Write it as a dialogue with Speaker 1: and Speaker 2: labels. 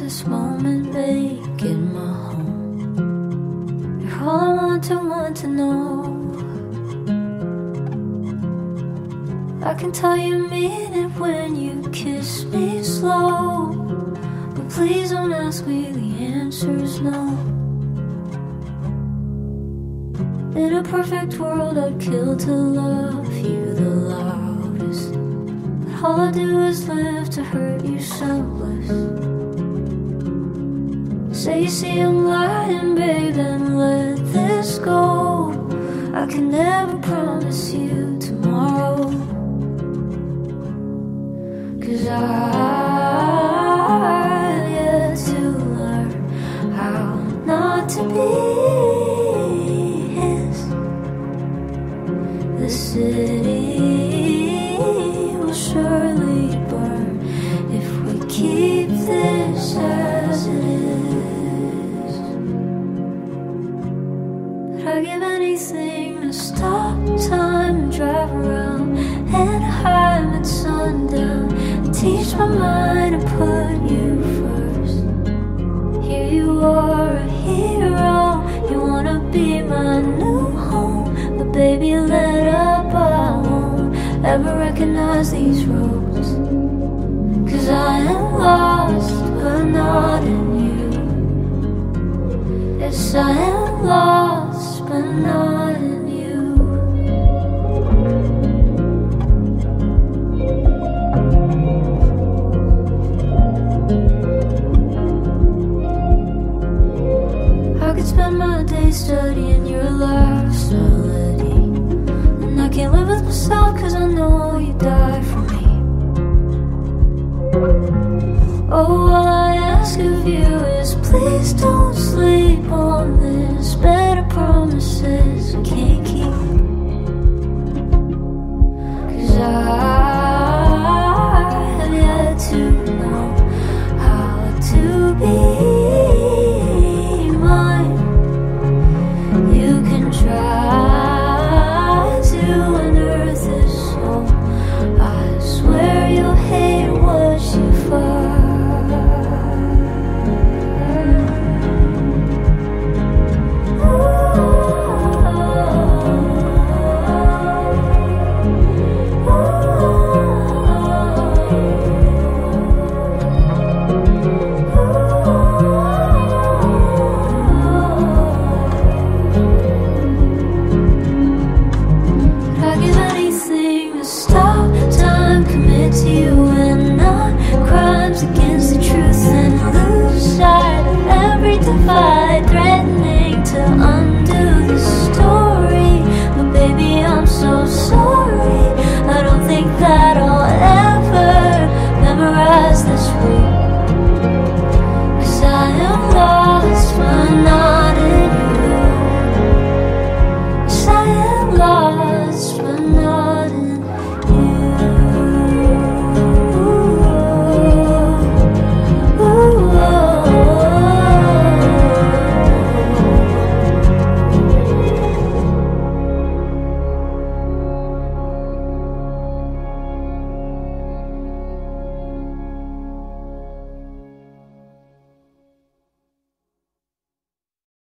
Speaker 1: this moment make it my home. You're all I want to want to know. I can tell you mean it when you kiss me slow. But please don't ask me, the answer's no. In a perfect world, I'd kill to love you all I do is live to hurt you selfless. Say you see I'm lying, babe, and let this go. I can never promise you tomorrow. Cause I've yet to learn how not to be his. The city will surely burn if we keep this as it is. But I'd give anything to stop time and drive around these roads. Cause I am lost, but not in you. Yes, I am lost, but not in you. Spend my days studying Oh, all I ask of you is please don't sleep on this. Better promises I can't keep. Cause I have yet to know how to be